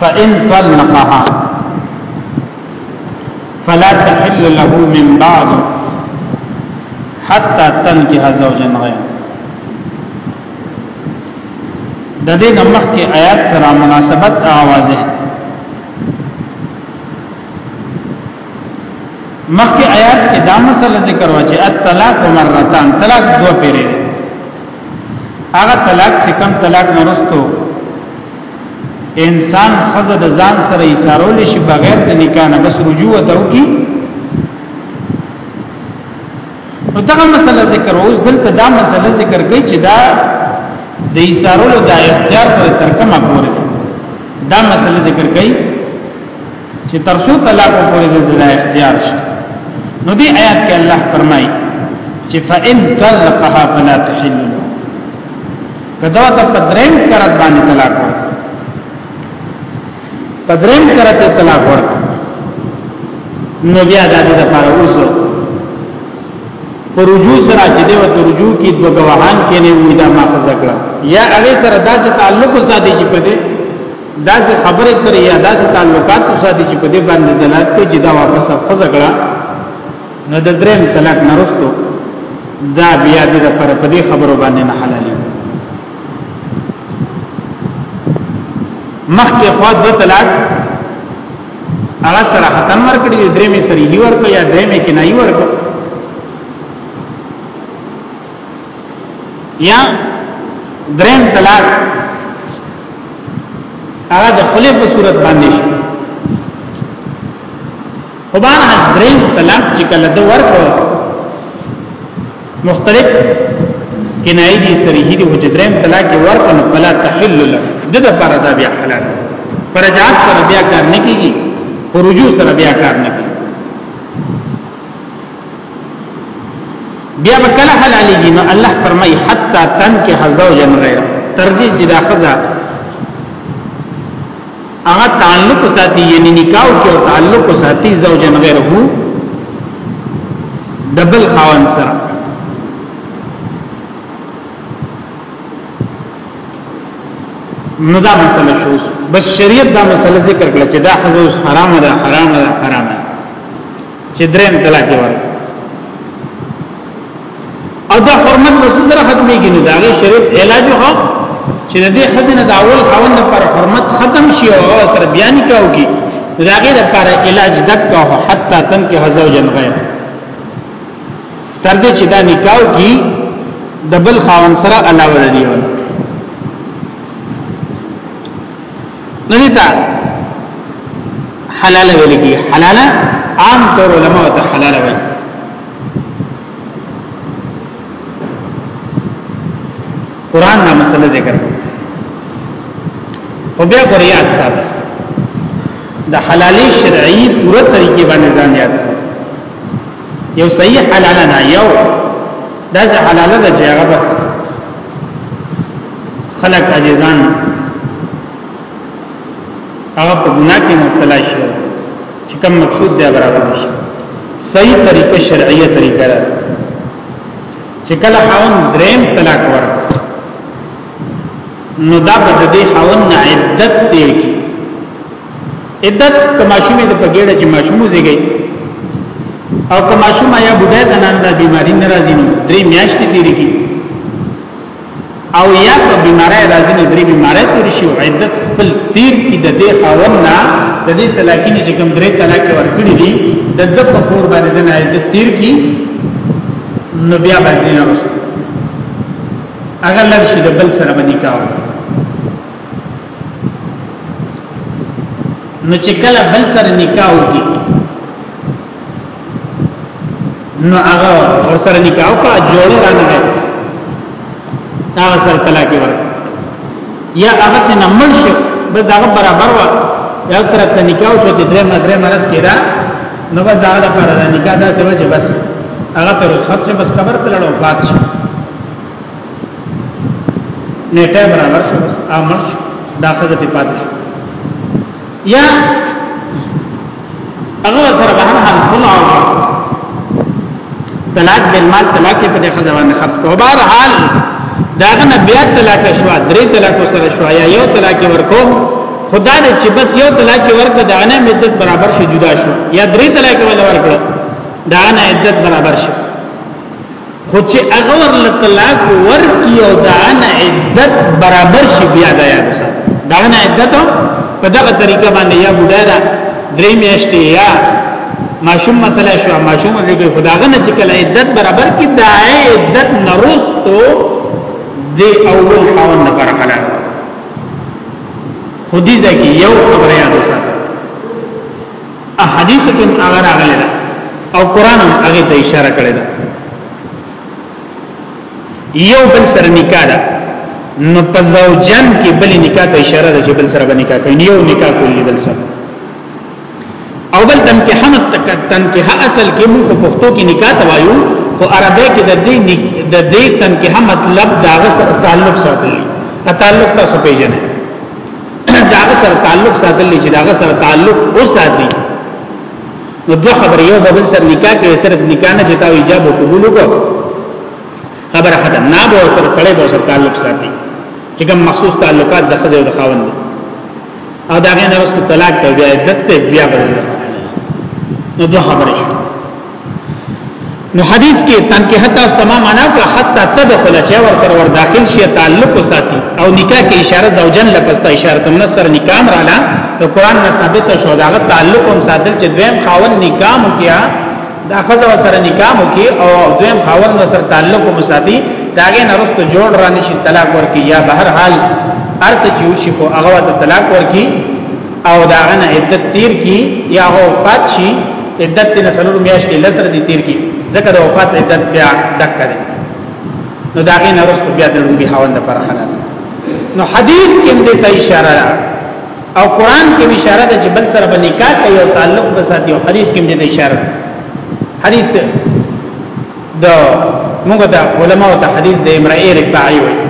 فإن طلقها فلا تحل له من بعد حتى تنكح زوجا غيره د دې د مخکې آیات سره مناسبت اوازه مخکې آیات کې دا مسله ذکر و چې الطلاق مرتان طلاق دوه پیری هغه طلاق چې کم طلاق نرستو انسان خزه د ځان سره ایثارول شي بغیر د نکاح نه بس رجوع ته وکي نو دا مسله ذکر اوس دلته دا مسله ذکر کوي چې دا د ایثارول د اختیار پر ترکمه پورې دا مسله ذکر کوي چې تر څو طلاق پورې د لا اختیار شي نو دې آیات کې الله فرمایي چې فإن طلقها فلا تحل له کدا ته پدریم کرت باندې طلاق ورک پدریم کرت طلاق ورک نو بیا د دې لپاره اوسو پر رجوع سره چې دی وته رجوع کې دوه غواهان کې نه وې دا ماخذ کړه یا هغه سره داسې تعلق ساتي چې په دې دا سه خبره تر یا دا سه تعلقات ساتي چې په دې باندې دلالت کوي چې دا واپس خزګړه نو د دریم طلاق نرستو دا بیا دې لپاره په دې خبرو باندې نه حلالي مخکې خو د طلاق هغه سره ختم ورکړي درې مې سره یې ورکړي یا درې مې کې نه یې ورکړي یا دریم طلاق هغه د خلی په صورت باندې شي خو باندې دریم طلاق چې کله د ورکو مختلف کنایي دي صریحي دي چې دریم طلاق ورکو نو فلا تحل له د د پر دا بیا حلال پرجات سره بیا کار نه کیږي خروجو سره بیا کار نه کیږي بیا به کله حلالېږي نو الله فرمایي حتا تن کې حزوجا غیر ترجیح جدا خزا هغه تعلق ساتي یعنی نکاح کې تعلق ساتي زوجا غیر هو دبل خاون سره نو دا مسله شو بس شریعت دا مسله ذکر کړه چې دا حزوج حرام ده حرام ده حرام ده چې دریم طلاق یې ورکړ او دا حرمت وسدر ختمي کې نه دا غي شریعت علاج هو چې د دې خزنه د اول خوند پر حرمت ختم شي او سره بیان کاو کی دا غي د پر علاج دک هو حتا تن کې هزو جن غیر تر دې چې دا نکاح کی د بل خاون سره علاوه دی نو دې حلال ویل کی حلاله عام طور علماء ته حلال وایي قران دا مسله ذکر او بیا پر یاد ساته د حلالي شرعي پوره طریقې باندې ځان یاد ساته یو صحیح حلال نه یو دا چې حلال ده چې هغه بس خلق عجزان هغه په ګناه کې مبتلا شي چې کوم مقصود دی برابر شي صحیح طریقه شرعیه طریقه ده چې کله خاون دریم طلاق ورک نو دا په دې خاون عدت دی عدت که ماشومې د پګېړه چې ماشوم زیږي او که ماشوم یا بډای زنان د بیماری ناراضي نو درې میاشتې تیریږي او یا که بیماری راځي نو درې بیماری تیر شي عدت خپل تیر کې د دې خاون نه د دې طلاقې نه چې کوم درې طلاق ورکړي دي د د په کور باندې د عدت تیر کې نو بیا باندې نه وسو اگر لږ شي د بل سره باندې کاوه نو چې کله بل سره نکاح وکړي نو هغه ور سره نکاح وکړه جوړه رانه ده دا سره طلاق ورک یا هغه ته نمړ شو بس دا برابر و یا تر ته نکاح شو چې درې مدرې مرز کړه نو بس دا د پر نکاح دا څه وجه بس هغه پر رخصت شه بس قبر ته لړو پات شي نیټه برابر شو بس امر دا خزه په پاتې شو یا هغه سره به هر خپل او طلاق بل مال طلاق په دې خزه باندې خرڅ کوو بهر حال داغه نه بیا طلاق شو درې طلاق سره شو یا یو طلاق ورکو خدا دې چې بس یو طلاق ورکړه دا نه مدت برابر شي جدا شو یا درې طلاق ولا ورکړه دا نه عدت برابر شي خو چې هغه ورل طلاق ورکی او دا نه عدت برابر شي بیا دا یاد سات دا نه عدت په دغه طریقه باندې یا بډایرا درې میاشتې یا ماشوم مسله شو ماشوم دې خداغه نه چې کله عدت برابر کی دا عدت نرستو دې اول خاون نه پر حلال خودی ځکه یو خبره یاد سات احادیث کې هغه راغلی ده او قران هم هغه ته اشاره کړې ده یو بل سره نکاح ده نو په زوجن کې بل نکاح ته اشاره ده چې بل سره باندې نکاح کوي یو نکاح کوي بل سره او بل تنکحه تنکحه اصل کې موږ په پښتو کې نکاح ته وایو خو عربی کې د دې د دې تنکحه مطلب دا غسر تعلق ساتلی تعلق تاسو پیژنئ دا سره تعلق ساتل چې دا سره تعلق او ساتي نو دوه خبر یو بل سره نکاح کې صرف نکاح نه جتا وي جواب قبول وکړو خبر ختم نه به سره سره به سره تعلق ساتي چې کوم مخصوص تعلقات د خځه او د خاوند دي او دا غنه رسو طلاق ته بیا عزت ته بیا بدل نو دوه خبرې نو حدیث کې تنکه حتا استما معنا کړه حتا تدخل چې ور سره ور داخل شي تعلق ساتي او نکاح کې اشاره زوجن لپس ته اشاره کوم سره نکاح رااله د قران نه ثابت شو دا غت تعلق هم ساتل چې دویم خاون نکاح وکیا دا خزه سره نکاح وکي او دویم خاون سره تعلق هم ساتي داګه نرست جوړ رانه شي طلاق ورکی یا بهر حال ارڅ چې وشي کو هغه ته طلاق ورکی او دا غنه عدت تیر کی یا هو وفات شي عدت نه سلور میاشتې لسر زی تیر کی ځکه د وفات عدت بیا دک کړي نو دا غي نرس بیا د لومبي حواند پر حلال نو حدیث کې دې ته اشاره ده او قران کې اشاره ده چې بل سره باندې کا کوي او تعلق به ساتي او حدیث کې دې ته اشاره ده حدیث ده د موږ د علماو ته حدیث د امرئه رفاعي وایي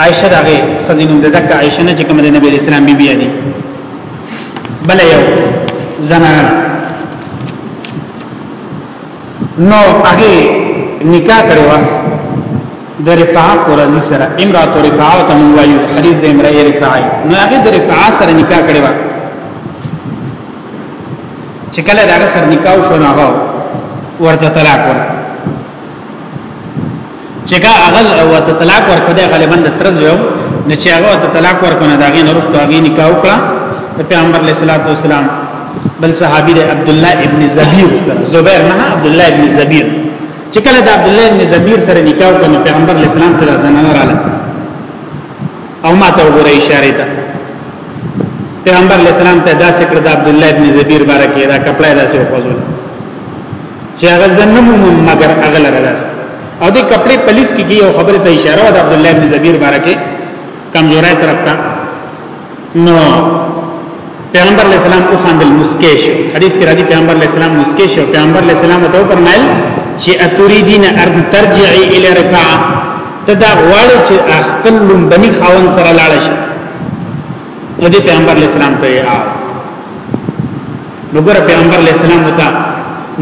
عائشه دغه خزینوم د دک عائشه نه چې کوم د نبی اسلام بی بی دي بل یو زنان نو هغه نکاح کړو د رفاعه قرازی سره امراه رفاعه ته وایو حدیث د امراه رفاعه نو هغه د رفاعه سره نکاح کړو چې کله دا سر نکاح شو نه ورته طلاق ورته چې کا اغل او ته طلاق ورکړه د غالبا د ترز یو نه چې هغه ته طلاق ورکړه دا غي نورستو هغه نکاح وکړه د پیغمبر علیه الصلاۃ والسلام بل صحابي د عبد الله ابن زبیر سره زبیر نه عبد الله ابن زبیر چې کله د عبد الله ابن زبیر سره نکاح وکړه پیغمبر علیه السلام ته زنانه رااله او ما ته وګوره اشاره ده پیغمبر علیه السلام ته دا ذکر د عبد الله ابن زبیر بارکه دا کپڑا داسې وخوځول چې هغه زنه مو مګر هغه لره داس او دې کپڑے پولیس کې یو خبره ته اشاره وکړه عبد الله بن زبیر بارکه کمزورای طرف ته نو پیغمبر علیہ السلام او خاندل مسکیش حدیث کې راځي پیغمبر علیہ السلام مسکیش او پیغمبر علیہ السلام ته فرمایل چې اتریدین ارض ترجعی الی رکع تدا غواړي چې خپل لومبني خاون سره لاړ شي نو دې پیغمبر علیہ السلام ته یې نو ګره پیغمبر علی السلام وتا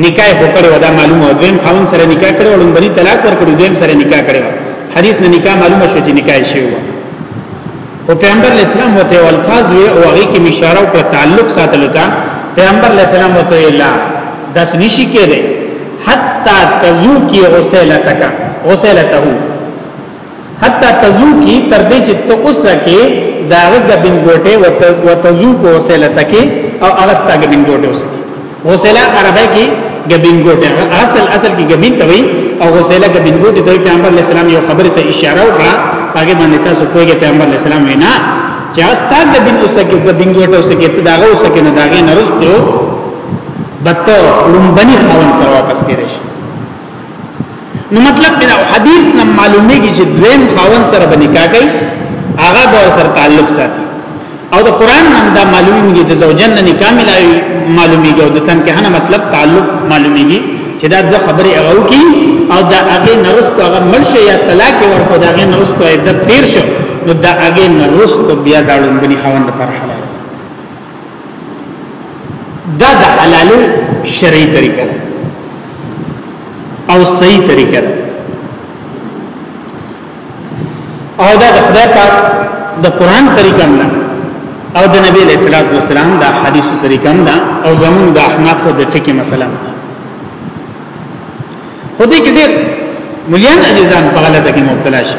نکاح وکړي ودا معلومه او دیم خاون سره نکاح کړي او لومبني طلاق ورکړي دیم سره نکاح کړي حدیث نه نکاح معلومه شو چې نکاح شي وو او پیغمبر علی السلام وته او الفاظ وی او هغه کې اشاره او تعلق ساتلو ته پیغمبر علی السلام وته لا داس نشي کېده حتا تزو کی غسلتک غسلته حتی تزوکی تر دې چې ته اوسه کې داغه غبن ګوټه وتزوک حوصله تکي او اغستا غبن ګوټه اوسه حوصله عربی کې غبن ګوټه اصل اصل کې غبن ته وي او حوصله غبن ګوټه د پیغمبر اسلام یو خبره ته اشاره وکړه هغه باندې تاسو کوی پیغمبر اسلام وینا چې اغستا غبن اوسه کې غبن ګوټه اوسه کې ته داغه اوسه کې نه داغه نرسته بته لومبني خاون سره واپس کېږي نو مطلب دا حدیث نه معلومیږي چې دویم خاون سره به نکاح کوي هغه به سره تعلق ساتي او د قران نه دا معلومیږي د زوجن نه نکاح ملایي معلومیږي او د تنکیه نه مطلب تعلق معلومیږي چې دا د خبرې هغه کی او دا هغه نرست هغه مرشه یا طلاق ورکو دا هغه نرست عدت تیر شو نو دا هغه نرست بیا دا لومبني خاون لپاره حلال دا د حلال شرعي طریقه ده او صحیح طریقه ده او دا د خدای پاک د قران طریقه نه او د نبی علیہ الصلوۃ والسلام دا حدیث طریقه نه او زمون د احناف د ټکی مثلا خو دې کې ډېر مليان اجزان په غلطه کې مبتلا شي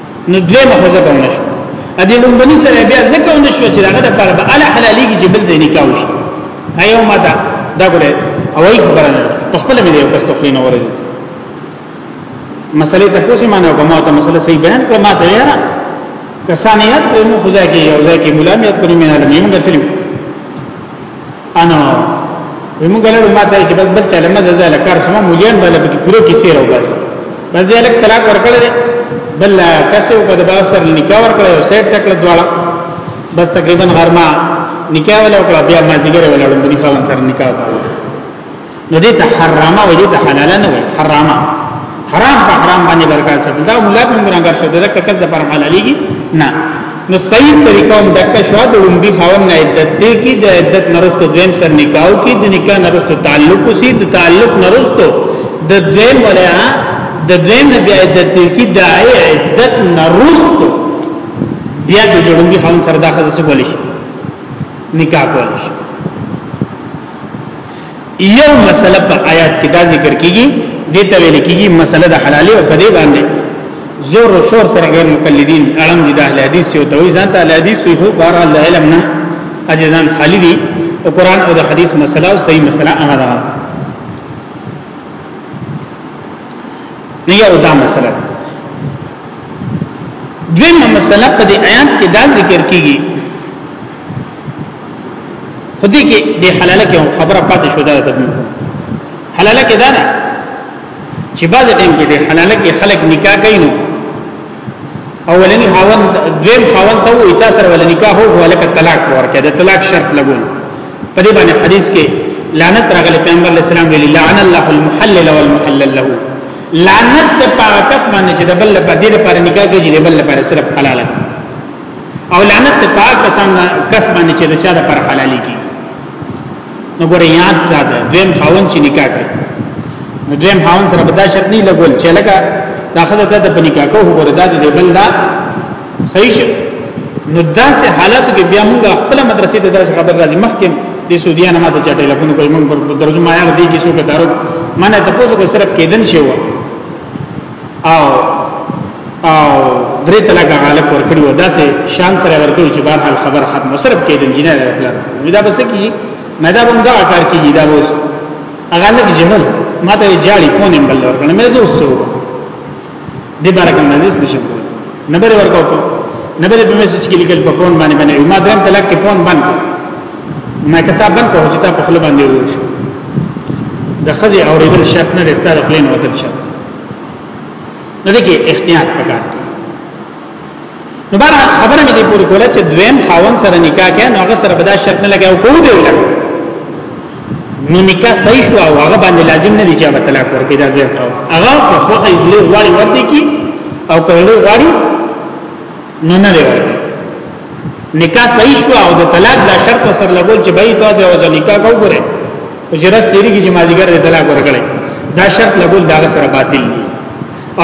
نو دوی مخه ځکه نشو ا دې لومبني سره بیا ځکه نشو چې هغه د پر به ال حلالي کې جبل دې نکاح وشي ايو ماته دا ګره او ای خبره نه خپل مې یو کس تخلین اوري مسلې ته کوسي معنی او کومه ته مسله صحیح بیان کړه ما ته یاره کسانیت پر مو خدای کې یو ځای کې ملامت کړی مې نه لمیم غتلم انا موږ له ما ته چې بس بل چاله مزه زاله کار سم مولیان بالا په پوره کې سیر او بس بس دې لک طلاق ورکړل بل کسه او په دغه سر نکاح ورکړل او سیټ تکل دواړه بس تقریبا غرمه نکاح ولا وکړه بیا ما زیګره ولاړم بني خاون سره نکاح وکړه نو دې ته حرامه وې دې ته حلاله نه وې حرامه حرام په حرام باندې برکات ساتي دا مولا په مرګ شو دا کس د پر حلاليږي نه نو صحیح طریقه هم دکا شو د لومبي خاون نه عدت دی کی د عدت نرستو دویم سر نکاو کی د نکاح نرستو تعلق وسی د تعلق نرستو د دویم ولا د دویم نه بیا عدت دی کی د عدت نرستو بیا د لومبي خاون سره داخله څه کولی نکاح کولی یو مسله په آیات کې دا ذکر کیږي دې ته ویل کیږي مسله د حلالي او په دې باندې زور او شور سره غیر مقلدین علم دي د اهل حدیث یو توي ځان ته اهل حدیث وي هو بار الله علم نه اجزان خالی دي او قران او د حدیث مسله او صحیح مسله هغه ده نه یو دا مسله دغه مسله په دې آیات کې دا ذکر کیږي خو دې کې د حلاله کې خبره پاتې شو دا ته حلاله کې دا نه چې بعض ټیم کې د حلاله کې خلک نکاح کوي نو اولنی خاوند دویم خاوند ته وي تاسو ول نکاح هو ولک طلاق ورکړه د طلاق شرط لګول په دې باندې حدیث کې لعنت راغلی پیغمبر علیه السلام ویلي لعن الله المحلل والمحلل له لعنت په کس باندې چې د بل په دې لپاره نکاح کوي د بل لپاره صرف حلاله او لعنت ته پاک کسان کس باندې چې د چا د پر حلالي کی نو ګور یاد ساده دویم خاون چې نکاح کوي نو دویم خاون سره بدا شرط نه لګول چې لکه دا خزه د په نکاح کوو ګور دا د بل دا صحیح شي نو داسې حالت کې بیا موږ خپل مدرسې ته داسې خبر راځي مخکې د سعودیا نه ماته چټه لګونو کوي موږ پر درځو ما یاد دی چې څوک دارو منه تاسو کو صرف کېدن شي وو او او درې طلاقه غالب ورکړي و داسې شان سره ورکړي چې بهر حال خبر ختم صرف کې د انجینر خپل دا بس کی نه دا باندې کار کیږي دا اوس هغه نه جنو ما ته جاړي کون هم بل ورکړ مې زه اوسو دې بارک نه دې نشم کول نه بری ورکاو کو نه بری په میسج کې لیکل په فون باندې باندې ما درم طلاق کې فون باندې ما کتاب باندې په هوجتا په خپل باندې وښه د خزي اوریدل شرط نه رستا د پلین وتل شرط نو دغه احتیاط پکار دی نو بار خبره مې دې پوری کوله چې دویم خاون سره نکاح کړي نو هغه سره بدا شرط نه لګاو کوو دی ولګ نو نکاح صحیح شو او هغه باندې لازم نه دی چې هغه طلاق ورکړي دا ځای هغه په خوخه یې ځلې غواړي ورته کی او کړي غواړي نو نه دی ورکړي نکاح صحیح شو او د طلاق دا شرط سر لګول چې بای ته د وځ نکاح کو ګره او جرس تیری کې جماعتګر د طلاق ورکړي دا شرط لګول دا سره باطل دی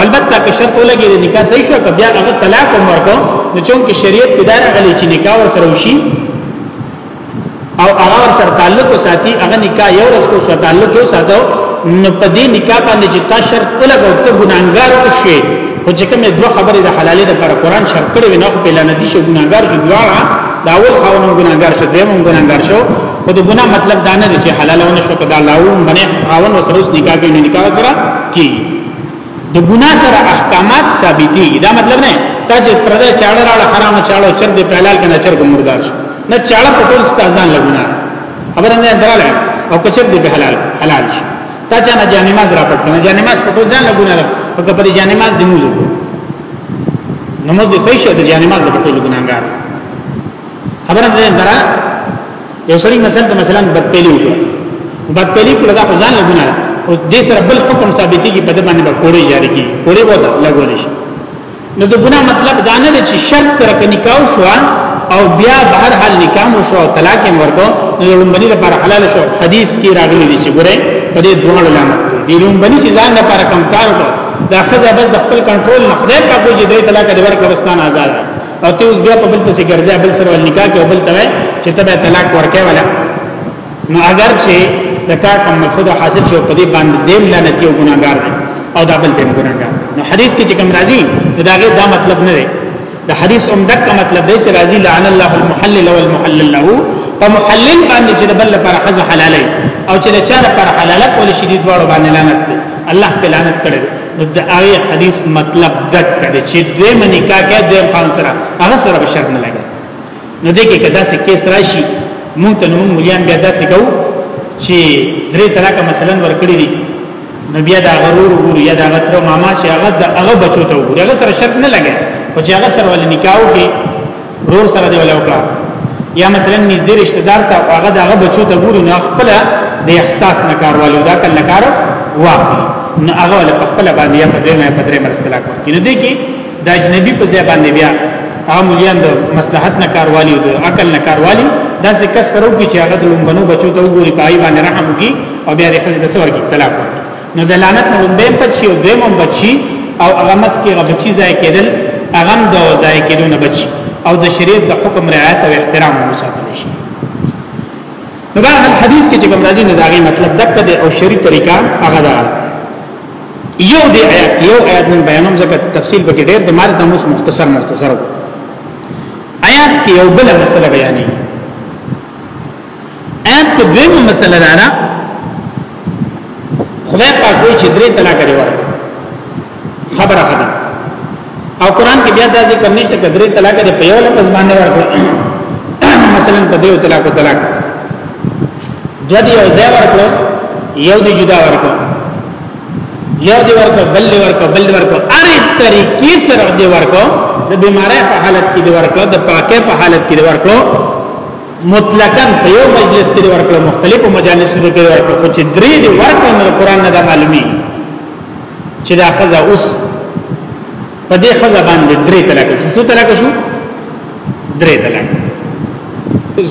البته که شرط ولګي د نکاح صحیح شو که بیا هغه طلاق ورکو نو چون کې شریعت پیدا راغلی چې نکاح سره وشي او هغه ور سره تعلق ساتي هغه نکاح یو ورځ کو سره تعلق یو ساتو نو په دې نکاح باندې چې تا شرط ولګو ته ګناګار شې خو چې کومه دوه خبرې د حلالې د پر قران شرط کړې وي نو په لانه دي شو ګناګار شو دواړه دا اول خاون ګناګار شو دیم ګناګار شو خو د ګناه مطلب دا نه دی چې حلالونه شو کدا لاو باندې خاون وسره اوس نکاح کې نکاح سره کی د ګنا سره احکامات ثابتېږي دا مطلب نه تا چې پردې چاړه راړه حرام چاړه چر دې پهلال کنه چر کوم مردار شي نه چاړه په ټول ستاسان لګونه خبر نه دراله او کچر دې پهلال حلال شي تا چې نه جانماز را پټ نه جانماز په ټول ځان لګونه ده او په دې جانماز دې موزو نو موږ دې صحیح شه د جانماز په ټول ګناګار خبره ده درا یو سړي مثلا مثلا بدپلی وکړ بدپلی کړه دا ځان له ګناه او دې سره بل حکم ثابتېږي په دې باندې به کوړې جاری کی کوړې وته لګول شي نو د ګناه مطلب دا نه دی چې شرط سره کې نکاح شو او بیا بهر حال نکاح مو شو طلاق یې ورکو نو لومبني لپاره حلال شو حدیث کې راغلي دي چې ګوره په دې دوه علامه دي لومبني چې ځان لپاره کم کار وکړ دا خزه بس د خپل کنټرول نه خدای په کوجه دې طلاق دې ورکړ وستان آزاد او ته اوس بیا په بل پسې ګرځې بل سره نکاح کې بل ته چې ته به طلاق ورکې ولا نو اگر چې د کار کوم مقصد حاصل شو په دې باندې دیم لعنت یو ګناګار دی او دا بل دیم ګناګار نو حدیث کې چې کوم راځي دا غي دا مطلب نه دی د حدیث هم دک مطلب دی چې راځي لعن الله المحلل والمحلل له په محلل باندې چې بل لپاره حز حلالي او چې د چا لپاره حلاله کول شي د دوړو باندې لعنت دی الله په لعنت کړی د هغه حدیث مطلب دک کړي چې دوی منی کا کې دوی خان سره هغه سره بشر نه لګي نو دې کې کدا سه کیس راشي مونږ ته نو مليان بیا داسې کو چې درې طلاقه مثلا ورکړي دي نو بیا دا غرور ور یا دا غتر ماما چې هغه د هغه بچو ته وګوري هغه سره شرط نه لګي او چې هغه سره ول نکاح وکړي رور سره دی ولا وکړه یا مثلا نږدې رشتہ دار ته هغه دغه بچو ته ګوري نو خپل د احساس نه کار والو دا کله کار واخلي نو هغه ول خپل باندې یا په دې مې په درې مرستلا کوي کینه دې کې د اجنبي په ځای باندې بیا هغه مليان د مصلحت نه کار والي او د عقل نه کار والي دا څه کسرو کې چې هغه د لومبنو بچو ته وګوري پای باندې رحم وکي او بیا د خپل د سور کې طلاق ورکړي نو د لعنت نه لومبه بچي او دویم بچي او هغه مس کې غبچي ځای کېدل هغه د ځای کېدو نه بچي او د شریعت د حکم رعایت او احترام وساتل شي نو دا حدیث کې چې کوم راځي نه داغي مطلب دغه د او شری طریقہ هغه دا یو دی آیات یو آیات من بیانوم ځکه تفصیل به ډېر د مار د موس مختصر مختصر آیات کې یو بل مسله بیانې اپ کې دویمه مسله دا ده خدای پاک وایي چې درې طلاق لري ورته خبره خبره او قران کې بیا دا ذکر نشته چې درې طلاق دې په یو لفظ باندې ورکړي مثلا په دې طلاق طلاق دوه دی او زه ورکړو یو دی جدا ورکړو یو دی ورکړو بل دی ورکړو بل دی ورکړو اره طریقې سره دی ورکړو د بیمارۍ په حالت کې دی ورکړو د پاکه په حالت کې دی ورکړو مطلقاً په یو مجلس کې ورکړه مختلفو مجالسونو کې ورکړه خو چې درې دی ورکړه نو قران نه دا معلومي چې دا خزه اوس په دې خزه باندې درې طلاق شو څو طلاق شو درې طلاق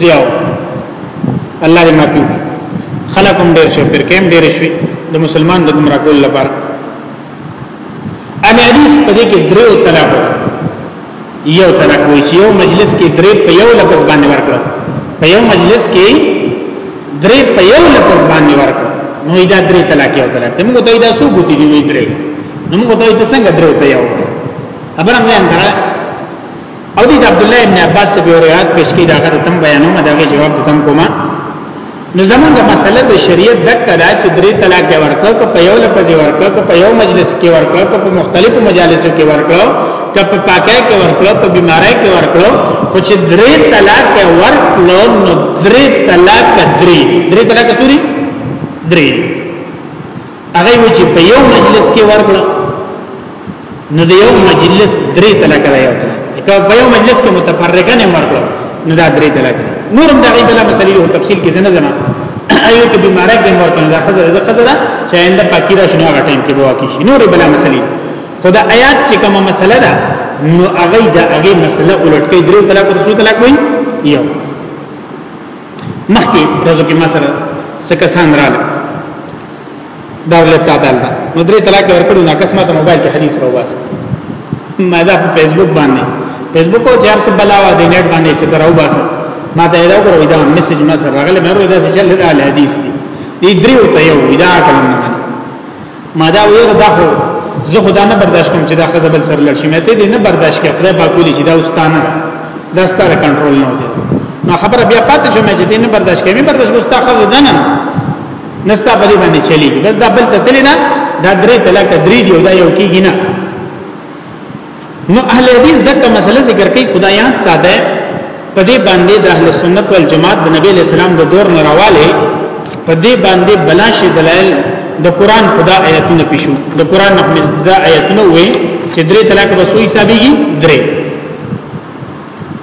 زیاو الله دې معافي خلک هم ډېر شو پر کېم ډېر شوی د مسلمان د ګمرا کول لپاره ان حدیث په دې کې درو طلاق یو طلاق وی چې یو مجلس کې درې په یو لفظ باندې ورکړه په یو مجلس کې درې په یو لفظ باندې ورکړه نو دا درې طلاق یو طلاق ته موږ ته دا څو ګوتی دی وی درې نو موږ ته څنګه درو ته یو خبره مې اندره او دې عبد الله ابن عباس به روایت پیش کړي دا غره تم بیانوم دا غي جواب تم کومه نو زمونږ مسله د شریعت دکته دا چې درې طلاق کې ورکړه که په یو لفظ ورکړه که په یو مجلس کې ورکړه که په مختلفو مجالسو کې ورکړه که په پاکه کې ورکړه په بیماری کې ورکړه خو چې درې طلاق کې ورکړه نو درې طلاق درې درې طلاق توري درې هغه وی چې په یو مجلس کې ورکړه نو د یو مجلس درې طلاق دی یو که په یو مجلس کې متفرقه نه ورکړه نو دا درې طلاق دی نور هم دا غي بل مسلې او تفصیل کې زنه زنه ایو کې بیماره کې ورکړه دا خزر دا خزر چې انده پاکی را شنو هغه ټیم کې بوا کې شي نور بل مسلې خدا آیات چې کومه مسله ده نو هغه دا هغه مسله الټ کې درې طلاق رسول طلاق وایي یو مخکې ورځو کې ما سره سکسان رااله دا ولې تا دالته نو درې طلاق ورکړو نه کس ما ته موبایل کې حدیث راوباس ما دا په فیسبوک باندې فیسبوک او جار سره بلاوا دی نت باندې چې دراو باس ما ته دا ورو دا میسج ما سره راغله مې ورو دا چې چل دا حدیث دی دې درې وته یو دا کلمه ما دا ویره دا خو زه خدا نه برداشت کوم چې دا خزه بل سره لړشي مې ته دې نه برداشت کړ خدای پاک ولي چې دا واستانه دا ستاره کنټرول نه وته نو خبره بیا پاتې شوم چې دې نه برداشت کوي برداشت وستا خزه دنه نستا په دې باندې چلی بس دا بل ته تللی نه دا درې طلاق درې دی او دا یو کیږي نه نو اهل حدیث دغه مسله ذکر کوي خدایان ساده په دې باندې د اهل سنت والجماعت د نبی له سلام د دور نه راواله په دې باندې بلاشي دلایل د قران خدا آیاتونه پېښو د قران نه دا آیاتونه وې چې درې طلاق به سوې حسابيږي درې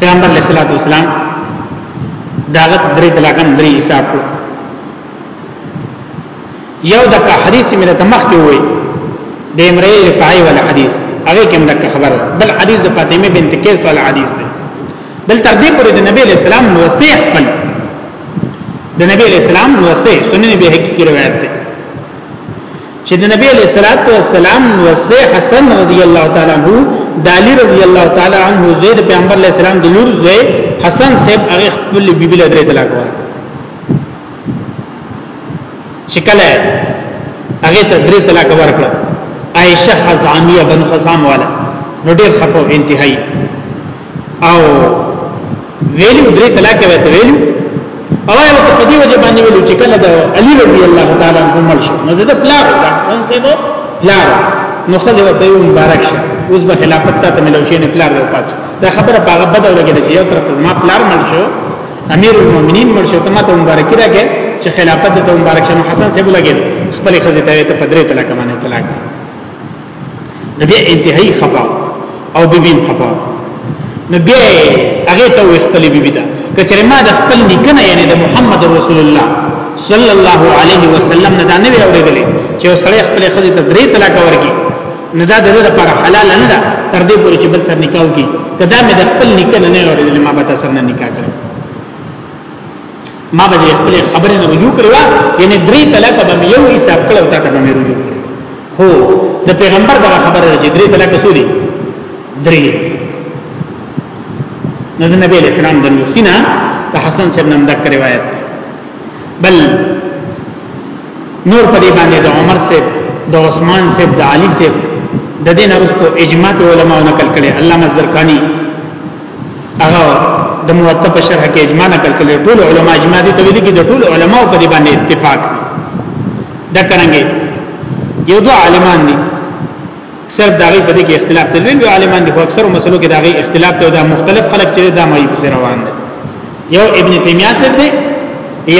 پیغمبر علیه الصلاۃ والسلام داغه درې طلاقان درې حساب کړو یو د حدیث چې مله تمخ کې وې د امرئ رفاعی ولا حدیث هغه کې موږ خبره بل حدیث د فاطمه بنت قیس ولا حدیث دی بل تر دې پورې د نبی علیہ السلام نوسه خپل د نبی علیہ السلام نوسه سنن به حقیقي روایت ده چې د نبی علیہ الصلوۃ والسلام وسه حسن رضی الله تعالی عنہ د علی رضی الله تعالی عنہ زید پیغمبر علیہ السلام د لور زوی حسن صاحب هغه خپل بیبي له درې طلاق ورکړ چې کله هغه ته درې طلاق ورکړ عائشه خزامیه بن خزام والا نو ډېر خپو انتهایی او ویلو درې طلاق وته ویلو او یو ته په دې وجه باندې ویلو چې کله د علي رضی الله تعالی عنہ مړ شو نو د پلار د حسن سره پلار نو خزه وته یو مبارک شه اوس به خلافت ته ملو شي نه پلار له پات دا خبره هغه بدل لګیږي چې یو طرف ما پلار مړ شو امیر المؤمنین مړ شو ته ما ته مبارکي راکې چې خلافت ته مبارک شه نو حسن سره لګیږي خپل خزه ته په درې طلاق باندې طلاق نو بیا انتهایی خپا او بیبیم خپا نو بیا هغه ته وې خپل بیبی دا کچره ما د خپل نکنه یعنی د محمد رسول الله صلی الله علیه وسلم نه دا نه اوریدلې چې سړی خپل خزې ته درې طلاق ورګي نه دا د لپاره حلال نه ده تر دې پورې چې بل سر نکاح وکي کدا مې د خپل نکنه نه اوریدلې ما به تاسو نه نکاح کړم ما به خپل خبره نه رجوع کړو یعنی درې طلاق به مې یو حساب کړو تا ته به مې رجوع هو د پیغمبر دا خبره چې درې طلاق څو دي درې نو د نبی اسلام د نوسینا د حسن صاحب نن دک روایت بل نور په دې باندې د عمر صاحب د عثمان صاحب د علي صاحب د دین ارستو اجماع علماء نقل کړي علامه زرکانی هغه د موطا په شرح کې اجماع نقل کړي ټول علما اجماع دي ته ویل کې د ټول علما په دې باندې اتفاق دا څنګه یو دوه عالمان دي صرف دا غي په دې کې اختلاف دی لوی عالمان دي خو اکثر مسلو کې دا غي اختلاف دی دا مختلف خلک چې دا مې په روان دي یو ابن تیمیه سره دی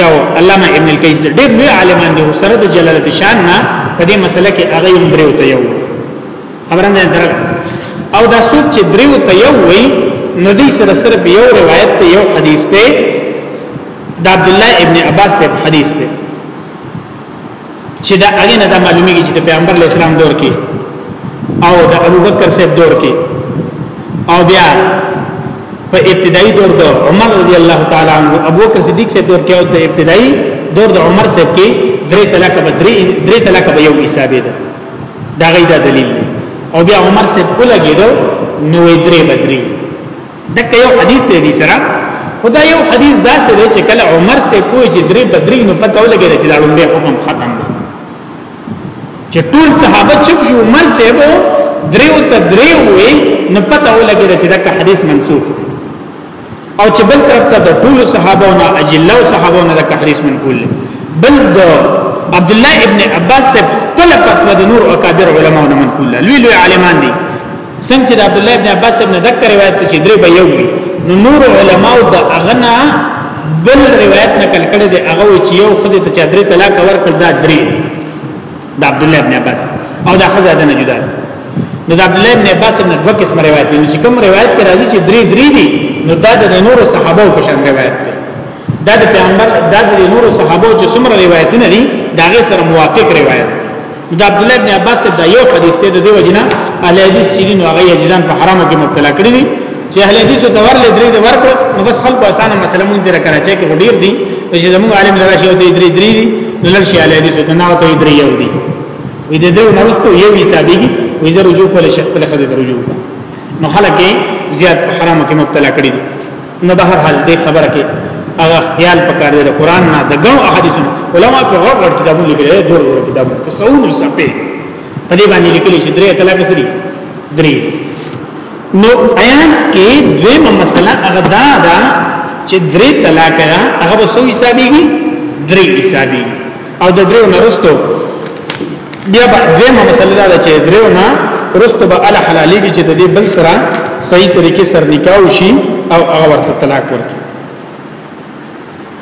یو علامه ابن القیم ډېر لوی عالمان دي سره د جلالت شان نه په دې مسله کې هغه هم درو ته یو خبرم نه درک او دا څوک چې دریو ته یو وای نو دې سره سره په یو روایت ته یو حدیث دی د عبد الله ابن عباس سے حدیث دی چې دا هغه نه دا معلومیږي چې پیغمبر علی السلام دور کې او د ابوبکر سے دور کې او بیا په ابتدایي دور د عمر رضی الله تعالی عنہ ابوبکر صدیق سے دور کې او د ابتدایي دور د عمر سے کې درې طلاق به درې طلاق به یو حسابې ده دا غي دا دلیل دی او بیا عمر سے ولګیدو نو درې بدري دغه یو حدیث دی سره خدا یو حدیث دا سره چې کله عمر سے کوی چې درې بدري نو پته ولګیږي چې دا لومبه حکم ختم دی چې ټول صحابه چپ شو عمر سے وو درې او تدریو وي نو پته ولګیږي چې دا حدیث منسوخ دی او چې بل طرف ته د ټول صحابه او اجلو صحابه نه د تحریس منقول بل د عبد الله ابن عباس سے خپل فتوا د نور اکابر علما نه منقول لوی لوی عالمان دي څنګه چې د عبد الله ابن عباس ابن دک روایت چې درې به یو نو نور علما او د اغنا بل روایت نقل کړي د هغه چې یو خدای ته چادرې طلاق ورکړ دا درې د عبد الله ابن عباس او دا خزه ده نه جدا ده نو د عبد الله ابن عباس ابن دوه قسم روایت دي چې کوم روایت کې راځي چې درې درې دي نو دا د نورو صحابه په شان روایت دی دا د پیغمبر دا د نورو صحابه چې څومره روایتونه دي دا غي سره موافق روایت دی د عبد الله ابن عباس دا یو حدیث دی د دیو جنا علی حدیث چې نو هغه یې ځان په حرامو کې مبتلا کړی چې اهل حدیث ته ورلې درې د ورکړو نو بس خلکو اسانه مسله مونږ درک نه چې کې ډیر دي چې زموږ عالم لراشي او دې درې درې دي نو لږ شي اهل حدیث ته نه وته درې یو دي وې دې درو نوستو یو حسابيږي وې زه رجوع کول شي خپل خزه رجوع نو خلک زیات حرام کې مبتلا کړی دي نو به هر حال دې خبره کې هغه خیال پکار دی قرآن نه د ګڼو احادیثونو علما په غوړ غړ کتابونه لیکلي دي ډور ډور کتابونه په سونو سپه په دې باندې لیکلي چې درې طلاق سری درې نو آیات کې دویمه مسله هغه دا ده چې درې طلاق را هغه به سو حسابيږي درې حسابي او د درې نرستو بیا به دویمه مسله دا ده چې درې نه رستو به ال حلاليږي چې د دې بل سره صحیح طریقې سره نکاح وشي او هغه ورته طلاق ورکړي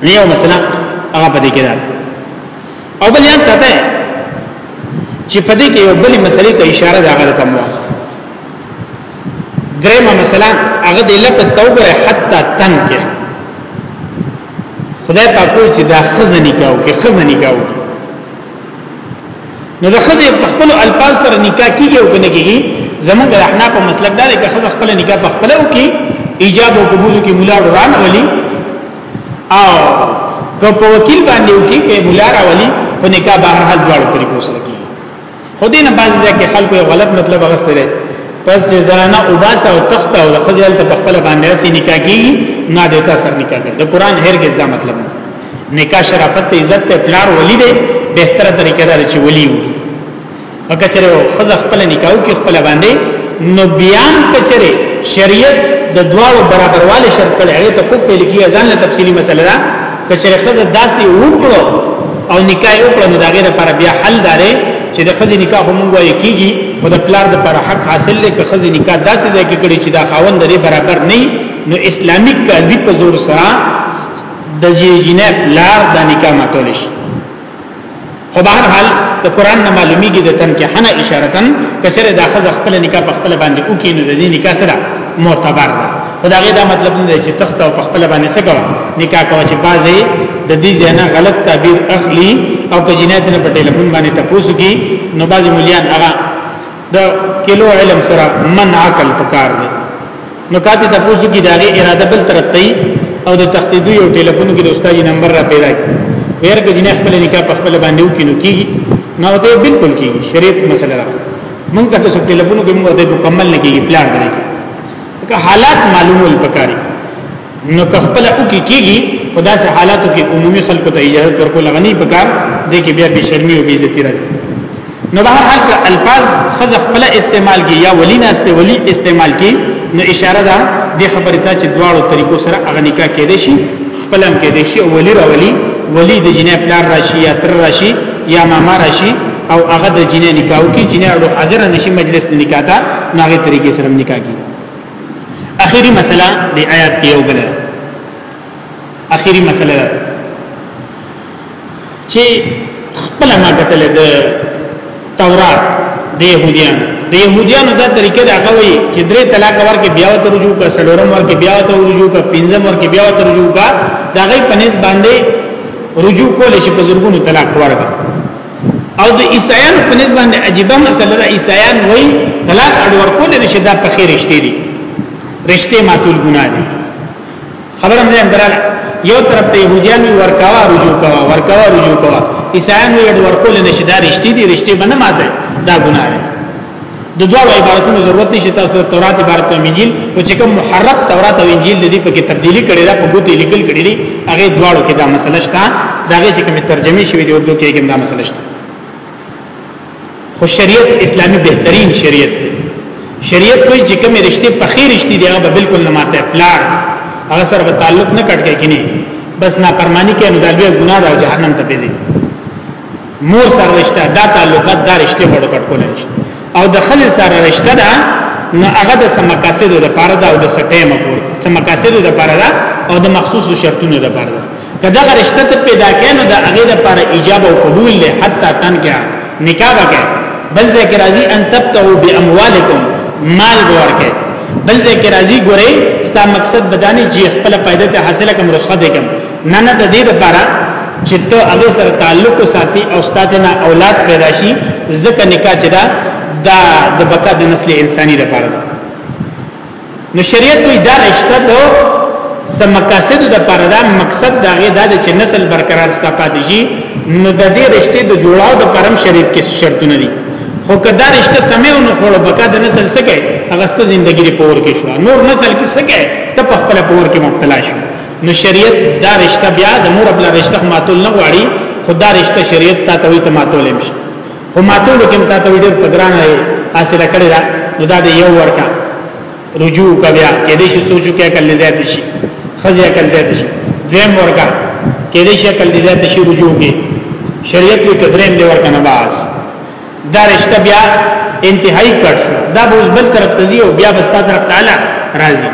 نیو مسله هغه پدې کې ده او بل یاد ساته چې پدې کې یو بل مسلې ته اشاره ده هغه ته موافق درېمه مثلا هغه د لپس ته وګوره حتی تن کې خدای په کوی چې دا خزنی کاو کې خزنی کاو نو د خزې په خپل الفاظ سره نکاح کیږي او کنه کیږي زموږ د احناف په مسلک دار کې خزه خپل نکاح په خپل او کې ایجاب او قبول کې مولا وران ولي او که په وکیل باندې وکي کې مولا راولي په نکاح بهر حال جوړ کړی خو دینه باندې ځکه خلکو غلط مطلب غوښته دي پس چې زنانه او باس او تخت او خجل ته په خپل باندې سي نکاح کی نه د تاسو نکاح کوي د قران هرګز دا مطلب نه نکاح شرافت ته عزت ته پلار ولی دی بهتره طریقه دا چې ولی وي وکچره خزه خپل نکاح کی خپل باندې نو بیان کچره شریعت د دواړو برابرواله شرط کړي هغه ته کوفه لکی ازان له تفصيلي مسله ده کچره خزه داسې وکړو او نکاح وکړو نو داګه لپاره بیا حل دارې چې د خزه نکاح هم وایي کیږي او د پلار د پر حق حاصل لې که خزه نکاح داسې ځای کې کړي چې دا خاوند دې برابر نه نو اسلامیک قاضي په زور سره د جنې پلار د نکاح ماتول شي خو به هر حال د قران نه معلومیږي د تن کې حنا اشارتن کچره د خزه خپل نکاح په خپل باندې او کې نو د دې نکاح سره معتبر ده خدای دا مطلب نه دی چې تخت او په خپل باندې څه کوي نکاح کوي چې بعضي د دې ځنه غلط تعبیر اخلي او که جنایت نه په ټلیفون باندې تاسو کې نو بعضي مليان هغه د کلو علم سره منع کل پکار دی نو کاته تاسو کې داغه اراده بل طرف ته او د تخدیدو یو ټلیفون کې د استاد نمبر را پیدا کی غیر کې جنې خپل نکاح په خپل باندې وکړي نو کیږي نو ته بالکل کیږي شریعت مسله ده مونږ ته څه ټلیفون کې موږ ته مکمل نه کیږي پلان نه کیږي که حالات معلومول پکاري نو کخپل او کې کیږي په داسې حالاتو کې عمومي خلکو ته اجازه ورکول غني پکار دي کې بیا به شرمي او بي عزتي راځي نو به هر حال کې الفاظ خزه خپل استعمال کې یا ولی نه است ولی استعمال کې نو اشاره ده د خبرې ته چې دواړو طریقو سره اغنیکا کې دي شي خپلم کې دي شي ولی را ولی ولی د جنې پلان راشي یا تر راشي یا ماما راشي او هغه د جنې نکاح کې جنې اړو حاضر نشي مجلس نکاح ته ناغه طریقې سره نکاح کې اخیری مسله د آیات کې یو بل اخیری مسله ده چې خپل ما کتل د تورات د يهوديان د يهوديان دا طریقه دا کوي چې درې طلاق ورکې بیا ته رجوع کا سلورم ورکې بیا ته رجوع کا پنځم ورکې بیا ته رجوع کا دا غي پنيس باندې رجوع کول شي په زرګونو طلاق ورکړي او د عیسایان په نسبت باندې عجیبه مسله ده عیسایان وای طلاق اډ ورکول نشي دا په خیر رښتې دي رښتې ماتول ګناه دي خبره مې اندراله یو طرف ته يهوديان ورکاوا رجوع کوا ورکاوا رجوع کوا عیسایان وی اډ ورکول نشي دا رښتې دي رښتې باندې ماته دا ګناه ده د دوه عبارتونو ضرورت نشته تاسو تورات عبارت او انجیل او چې کوم محرف تورات او انجیل د دې په کې تبدیلی کړي دا په ګوتې لیکل کړي دي هغه دواړو کې دا مسله شته دا چې کوم ترجمه شوی دی اردو کې کوم دا مسله شته خو شریعت اسلامی بهترین شریعت دی شریعت کوئی چې کوم رشته په خیر رشتي دی هغه بالکل نه ماته پلار هغه سره تعلق نه کټ کې کینی بس نافرمانی کې نو دا لوی ګناه ده جهنم ته پیځي مور سره رشتہ دا تعلقات دا رشتہ په ډکټ کول شي او د خل سره رشتہ دا نو هغه د سمقاصد د پاره دا او د سټیم پور سمقاصد د پاره دا او د مخصوص شرطونو د پاره دا کدا رشتہ ته پیدا کین نو دا هغه د پاره ایجاب او قبول له حتی تن کې نکاح وکړي بل ذکر راضی ان تبتو باموالکم مال ورکه بل ذکر راضی ګوري ستا مقصد بدانی جی خپل فائدہ ته حاصله کوم رسخه دې کوم نه نه د دې لپاره چې ته هغه سره تعلق ساتي او ستاسو نه اولاد پیدا شي ځکه نکاح چې دا دا د بقا د نسل انساني لپاره ده نو شریعت کوئی دا رشتہ دو سم مقاصد د لپاره دا مقصد دا غي دا چې نسل برقرار ستا پاتې شي نو د دې رشتې د جوړاو د پرم شریعت کې شرطونه دي خو کدا رشتہ سمې او نو خور بقا د نسل سکه هغه ست ژوندۍ په ور کې شو نور نسل کې سکه ته په خپل پور کې مبتلا شو نو شریعت دا رشتہ بیا د مور خپل رشتہ ماتول نه غواړي خدا رشتہ شریعت تا ته وي ته ماتول هم شي خو ماتول کې تا ته ډېر پګران دی حاصله کړی دا نو دا د یو ورکا رجوع کا بیا کې دې شي سوچو کې کل زیات شي خزیا کل زیات شي دیم ورکا کې دې شي کل زیات شي رجوع کې شریعت کې قدرې دی ورکا نه باز دا رشتہ بیا انتهایی کړ شو دا به بل طرف ته او بیا به ستاسو طرف تعالی راضي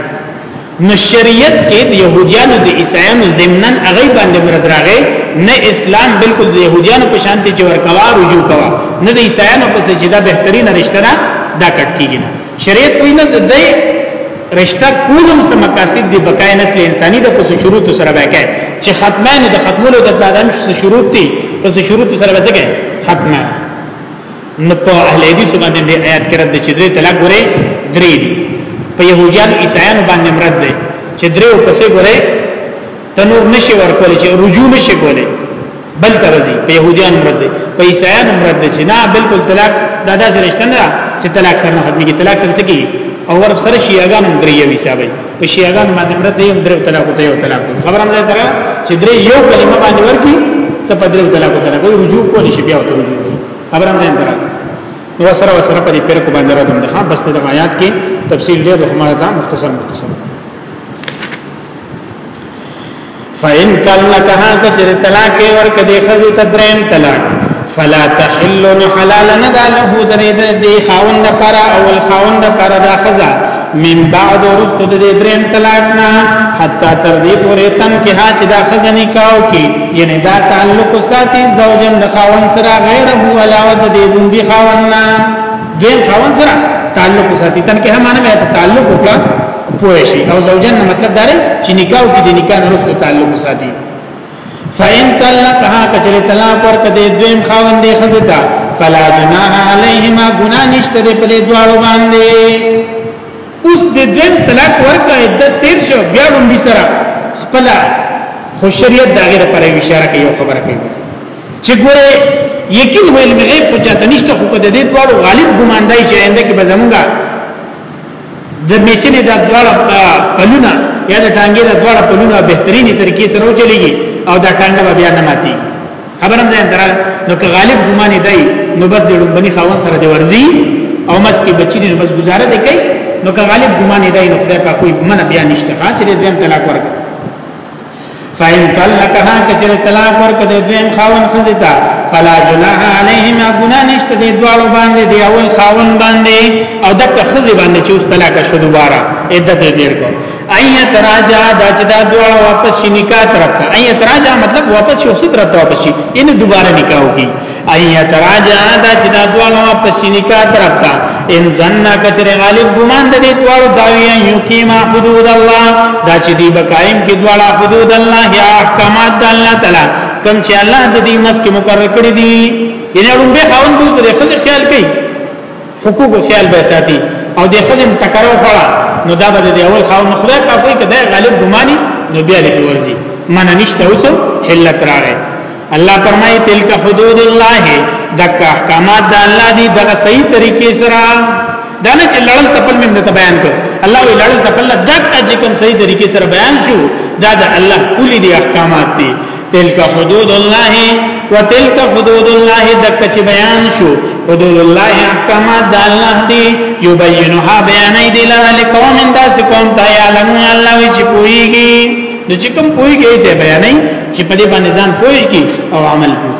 نو شریعت کې د يهوديانو د عیسایانو ضمنن هغه باندې مراد راغې نه اسلام بالکل د يهوديانو په شان ته چې ورکوا رجوع کوا نه د عیسایانو په سجده بهترین رشتہ دا کټ کیږي شریعت کوئی نه د دې رشتہ کولم سم مقاصد دی بقای نسل انساني د پس شروط سره وکړي چې ختمه نه د ختمولو د بادام شروط دي پس شروط سره وکړي ختمه نو په اهل حدیث باندې د آیات کې رد چې درې طلاق غره درې دي په يهوديان عیسایانو باندې مرد دي چې درې او پسې غره ته نور نشي ورکول چې رجوع نشي کولای بل ترځي په يهوديان مرد په عيسایان مرد چې نه بالکل طلاق دادا سره رشتہ نه چې طلاق سره ختمي کې طلاق سره سکی او ور سره شيعاګان هم درې یو حساب دی په شيعاګان باندې مرد دی هم درې طلاق ته یو طلاق خبره مله تر چې درې یو کلمه باندې ورکی ته په درې طلاق ته نه کوي رجوع کولای شي بیا ته رجوع خبره مله تر نو سره سره په دې پر کو باندې راځم ها بس ته د آیات کې تفصیل دې د همارا مختصر مختصر فإن طلقها کچر طلاق ور کدی خزی تدرین طلاق فلا تحل حلال نه ده له درې دې خاوند پر او الخاون پر دا خزا من بعد ورست د دریم طلاق نه حتا تر دې پورې تم کې ها چې دا خزه نکاو کې یعنی دا تعلق ساتي زوجن د خاون سره غیر هو علاوه د دې دوی خاون نه دوی خاون سره تعلق ساتي تن کې هم معنی تعلق وکړه پوه شي او زوجن مطلب دا دی چې نکاح کې د نکاح وروسته تعلق ساتي فإن طلقها کچر طلاق ورته د دویم خاوند دی خزتا فلا جناح علیهما گناہ نشته د پلي دواړو باندې اوس د دویم طلاق ورکړه عدت تیر شو بیا هم دي سره خپل خو شریعت داګه لپاره اشاره کوي او خبره کوي چې ګوره یقین ویل مغیب خو چاته نشته خو په دې دواړو غالب ګمان دی چې آینده کې به زمونږه د میچنې د دواړه پلونه یا د ټانګې د دواړه پلونه بهترینې طریقې سره وچلېږي او دا ټانګه به بیا نه ماتي خبرم ځان درا نو که غالب ګمان دی نو بس د لومبني خاون سره دی ورزي او مس کې بچی نه بس گزاره دی کوي نو که غالب ګمان دی نو خدای په کوئی منه بیا نشته چې دیم طلاق ورکړي فاین طلقها کچر طلاق ورکړ د دویم خاون خزتا فلا جناح علیهما گنا نشته د دوالو باندې دی اول خاون باندې او د خزې باندې چې اوس طلاق شو دوباره عدت یې ډیر کو ایت راجا دا چې دا دوا واپس شي نکاح طرف ته ایت راجا مطلب واپس شي اوسې طرف ته واپس شي ان دوباره نکاح وکړي ایا تراجع دا چې دا دواړه واپس نکاح طرف ته ان ظن کچره غالب ګمان د دې دواړو داوی یو کیما حدود الله دا چې دی بقائم کې دواړه حدود الله یا احکامات د الله تعالی کم چې الله د دې مس کې مقرر کړی دي ینه لومبه خاوند دوی د خځې خیال کوي حقوق خیال به ساتي او د خزم ټکرو خړه نو دا به د اول خاون خدای په کوئی کده غالب ګماني نو بیا لکه ورزي من نشته اوس حلت راغې الله فرمایي تلک حدود الله دک احکامات د الله دی دغه صحیح طریقې سره دا نه چې لړل تپل مې ته بیان کړ الله وی لړل تپل دک چې کوم صحیح طریقې سره بیان شو دا د الله کلی دی احکامات دي تلک حدود الله وتلک حدود الله دک چې بیان شو حدود الله احکامات د الله دی یبینها بیان دی لره لقوم داس قوم ته علم الله وی چې پویږي د چې کوم پویږي ته بیان چې په دې باندې ځان پویږي او عمل کوي